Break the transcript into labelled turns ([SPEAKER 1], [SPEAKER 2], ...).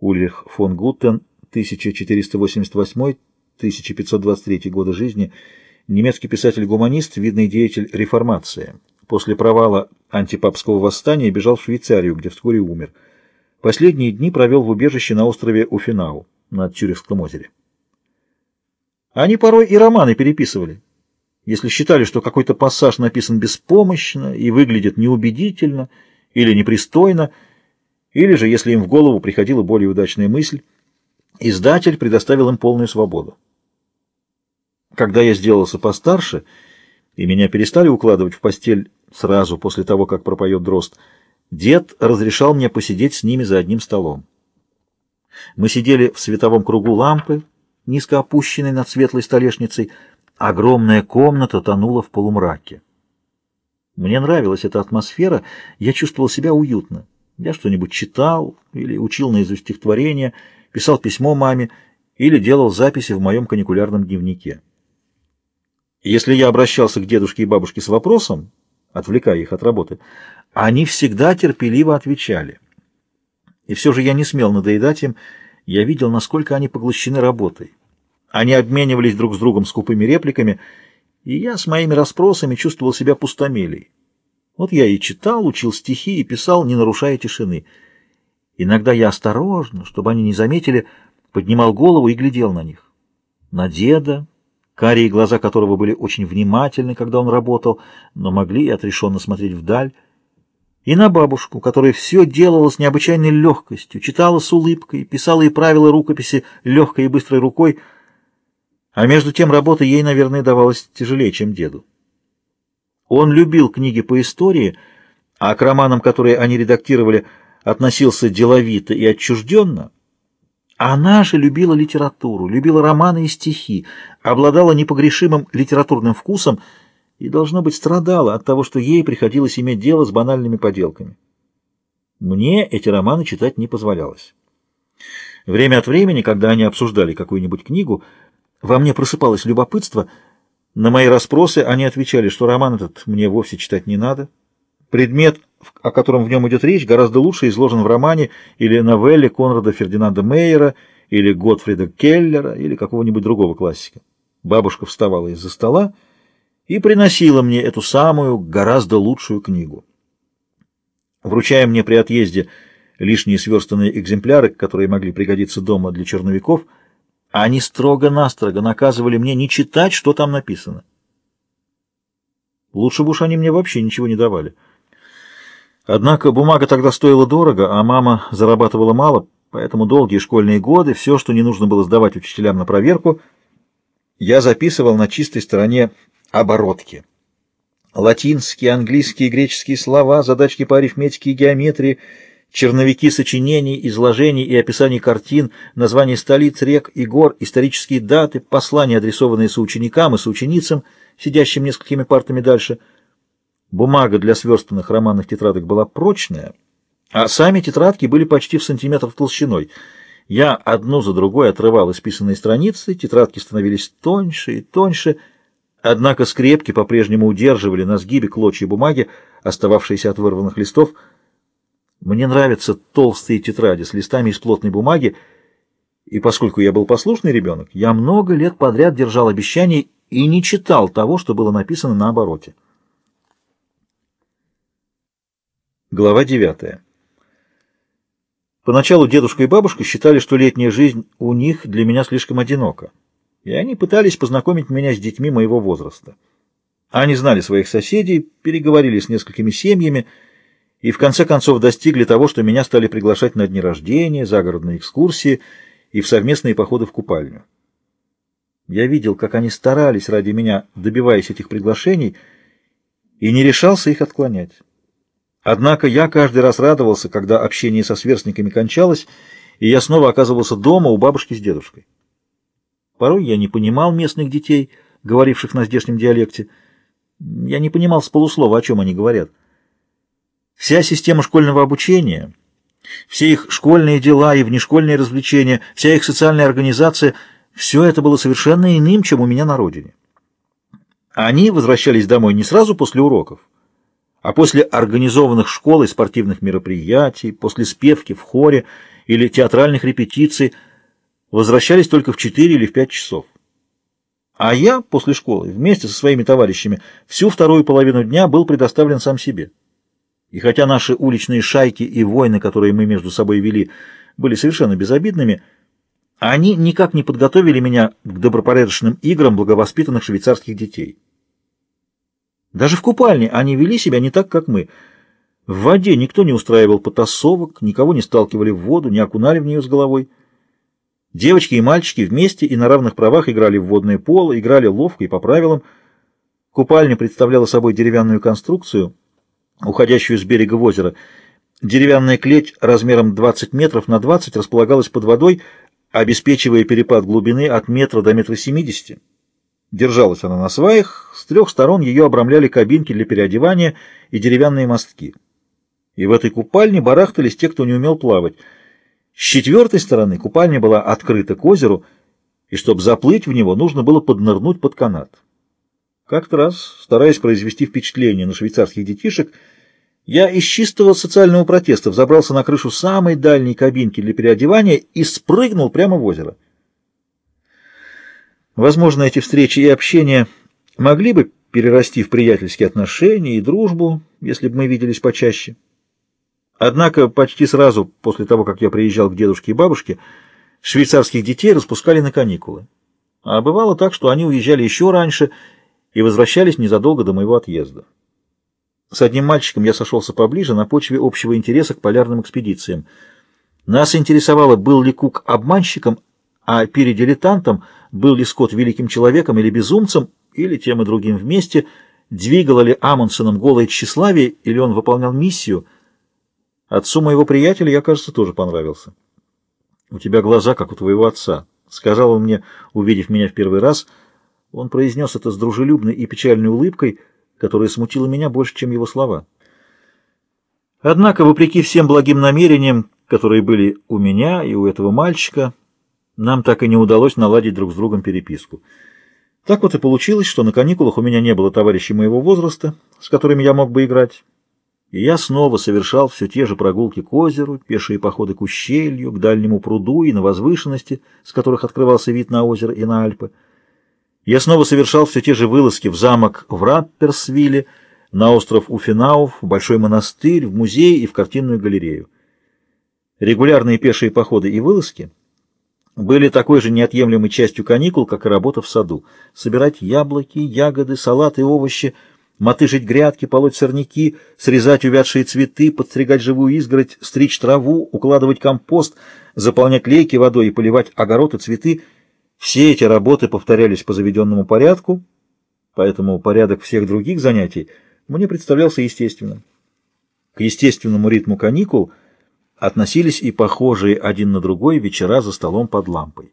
[SPEAKER 1] Ульрих фон Гуттен, 1488-1523 годы жизни, немецкий писатель-гуманист, видный деятель реформации. После провала антипапского восстания бежал в Швейцарию, где вскоре умер. Последние дни провел в убежище на острове Уфинау на Тюрихском озере. Они порой и романы переписывали, если считали, что какой-то пассаж написан беспомощно и выглядит неубедительно или непристойно, или же, если им в голову приходила более удачная мысль, издатель предоставил им полную свободу. Когда я сделался постарше, и меня перестали укладывать в постель сразу после того, как пропоет дрозд, дед разрешал мне посидеть с ними за одним столом. Мы сидели в световом кругу лампы, низко опущенной над светлой столешницей, огромная комната тонула в полумраке. Мне нравилась эта атмосфера, я чувствовал себя уютно. Я что-нибудь читал или учил наизусть стихотворения, писал письмо маме или делал записи в моем каникулярном дневнике. Если я обращался к дедушке и бабушке с вопросом, отвлекая их от работы, они всегда терпеливо отвечали. И все же я не смел надоедать им, я видел, насколько они поглощены работой. Они обменивались друг с другом скупыми репликами, и я с моими расспросами чувствовал себя пустомелей. Вот я и читал, учил стихи и писал, не нарушая тишины. Иногда я осторожно, чтобы они не заметили, поднимал голову и глядел на них. На деда, карие глаза которого были очень внимательны, когда он работал, но могли и отрешенно смотреть вдаль, и на бабушку, которая все делала с необычайной легкостью, читала с улыбкой, писала и правила рукописи легкой и быстрой рукой, а между тем работа ей, наверное, давалась тяжелее, чем деду. Он любил книги по истории, а к романам, которые они редактировали, относился деловито и отчужденно. Она же любила литературу, любила романы и стихи, обладала непогрешимым литературным вкусом и, должно быть, страдала от того, что ей приходилось иметь дело с банальными поделками. Мне эти романы читать не позволялось. Время от времени, когда они обсуждали какую-нибудь книгу, во мне просыпалось любопытство — на мои расспросы они отвечали, что роман этот мне вовсе читать не надо. Предмет, о котором в нем идет речь, гораздо лучше изложен в романе или новелле Конрада Фердинанда Мейера, или Готфрида Келлера, или какого-нибудь другого классика. Бабушка вставала из-за стола и приносила мне эту самую, гораздо лучшую книгу. Вручая мне при отъезде лишние сверстанные экземпляры, которые могли пригодиться дома для черновиков, они строго-настрого наказывали мне не читать, что там написано. Лучше бы уж они мне вообще ничего не давали. Однако бумага тогда стоила дорого, а мама зарабатывала мало, поэтому долгие школьные годы, все, что не нужно было сдавать учителям на проверку, я записывал на чистой стороне оборотки. Латинские, английские, греческие слова, задачки по арифметике и геометрии — черновики сочинений, изложений и описаний картин, названия столиц, рек и гор, исторические даты, послания, адресованные соученикам и соученицам, сидящим несколькими партами дальше. Бумага для сверстанных романных тетрадок была прочная, а сами тетрадки были почти в сантиметр толщиной. Я одну за другой отрывал исписанные страницы, тетрадки становились тоньше и тоньше, однако скрепки по-прежнему удерживали на сгибе клочья бумаги, остававшиеся от вырванных листов, мне нравятся толстые тетради с листами из плотной бумаги, и поскольку я был послушный ребенок, я много лет подряд держал обещание и не читал того, что было написано на обороте. Глава 9. Поначалу дедушка и бабушка считали, что летняя жизнь у них для меня слишком одинока, и они пытались познакомить меня с детьми моего возраста. Они знали своих соседей, переговорили с несколькими семьями, и в конце концов достигли того, что меня стали приглашать на дни рождения, загородные экскурсии и в совместные походы в купальню. Я видел, как они старались ради меня, добиваясь этих приглашений, и не решался их отклонять. Однако я каждый раз радовался, когда общение со сверстниками кончалось, и я снова оказывался дома у бабушки с дедушкой. Порой я не понимал местных детей, говоривших на здешнем диалекте. Я не понимал с полуслова, о чем они говорят. Вся система школьного обучения, все их школьные дела и внешкольные развлечения, вся их социальная организация – все это было совершенно иным, чем у меня на родине. Они возвращались домой не сразу после уроков, а после организованных школ и спортивных мероприятий, после спевки в хоре или театральных репетиций, возвращались только в 4 или в 5 часов. А я после школы вместе со своими товарищами всю вторую половину дня был предоставлен сам себе. И хотя наши уличные шайки и войны, которые мы между собой вели, были совершенно безобидными, они никак не подготовили меня к добропорядочным играм благовоспитанных швейцарских детей. Даже в купальне они вели себя не так, как мы. В воде никто не устраивал потасовок, никого не сталкивали в воду, не окунали в нее с головой. Девочки и мальчики вместе и на равных правах играли в водное поло, играли ловко и по правилам. Купальня представляла собой деревянную конструкцию, уходящую с берега в озеро. Деревянная клеть размером 20 метров на 20 располагалась под водой, обеспечивая перепад глубины от метра до метра 70. Держалась она на сваях, с трех сторон ее обрамляли кабинки для переодевания и деревянные мостки. И в этой купальне барахтались те, кто не умел плавать. С четвертой стороны купальня была открыта к озеру, и чтобы заплыть в него, нужно было поднырнуть под канат. Как-то раз, стараясь произвести впечатление на швейцарских детишек, я из чистого социального протеста взобрался на крышу самой дальней кабинки для переодевания и спрыгнул прямо в озеро. Возможно, эти встречи и общения могли бы перерасти в приятельские отношения и дружбу, если бы мы виделись почаще. Однако почти сразу после того, как я приезжал к дедушке и бабушке, швейцарских детей распускали на каникулы. А бывало так, что они уезжали еще раньше и возвращались незадолго до моего отъезда. С одним мальчиком я сошелся поближе на почве общего интереса к полярным экспедициям. Нас интересовало, был ли Кук обманщиком, а передилетантом, был ли Скотт великим человеком или безумцем, или тем и другим вместе, двигало ли Амундсеном голое тщеславие, или он выполнял миссию. Отцу моего приятеля я, кажется, тоже понравился. «У тебя глаза, как у твоего отца», — сказал он мне, увидев меня в первый раз. Он произнес это с дружелюбной и печальной улыбкой, которая смутила меня больше, чем его слова. Однако, вопреки всем благим намерениям, которые были у меня и у этого мальчика, нам так и не удалось наладить друг с другом переписку. Так вот и получилось, что на каникулах у меня не было товарищей моего возраста, с которыми я мог бы играть. И я снова совершал все те же прогулки к озеру, пешие походы к ущелью, к дальнему пруду и на возвышенности, с которых открывался вид на озеро и на Альпы. Я снова совершал все те же вылазки в замок в Рапперсвилле, на остров Уфинауф, в Большой монастырь, в музей и в картинную галерею. Регулярные пешие походы и вылазки — были такой же неотъемлемой частью каникул, как и работа в саду. Собирать яблоки, ягоды, салаты, овощи, мотыжить грядки, полоть сорняки, срезать увядшие цветы, подстригать живую изгородь, стричь траву, укладывать компост, заполнять лейки водой и поливать огород и цветы. Все эти работы повторялись по заведенному порядку, поэтому порядок всех других занятий мне представлялся естественным. К естественному ритму каникул – относились и похожие один на другой вечера за столом под лампой.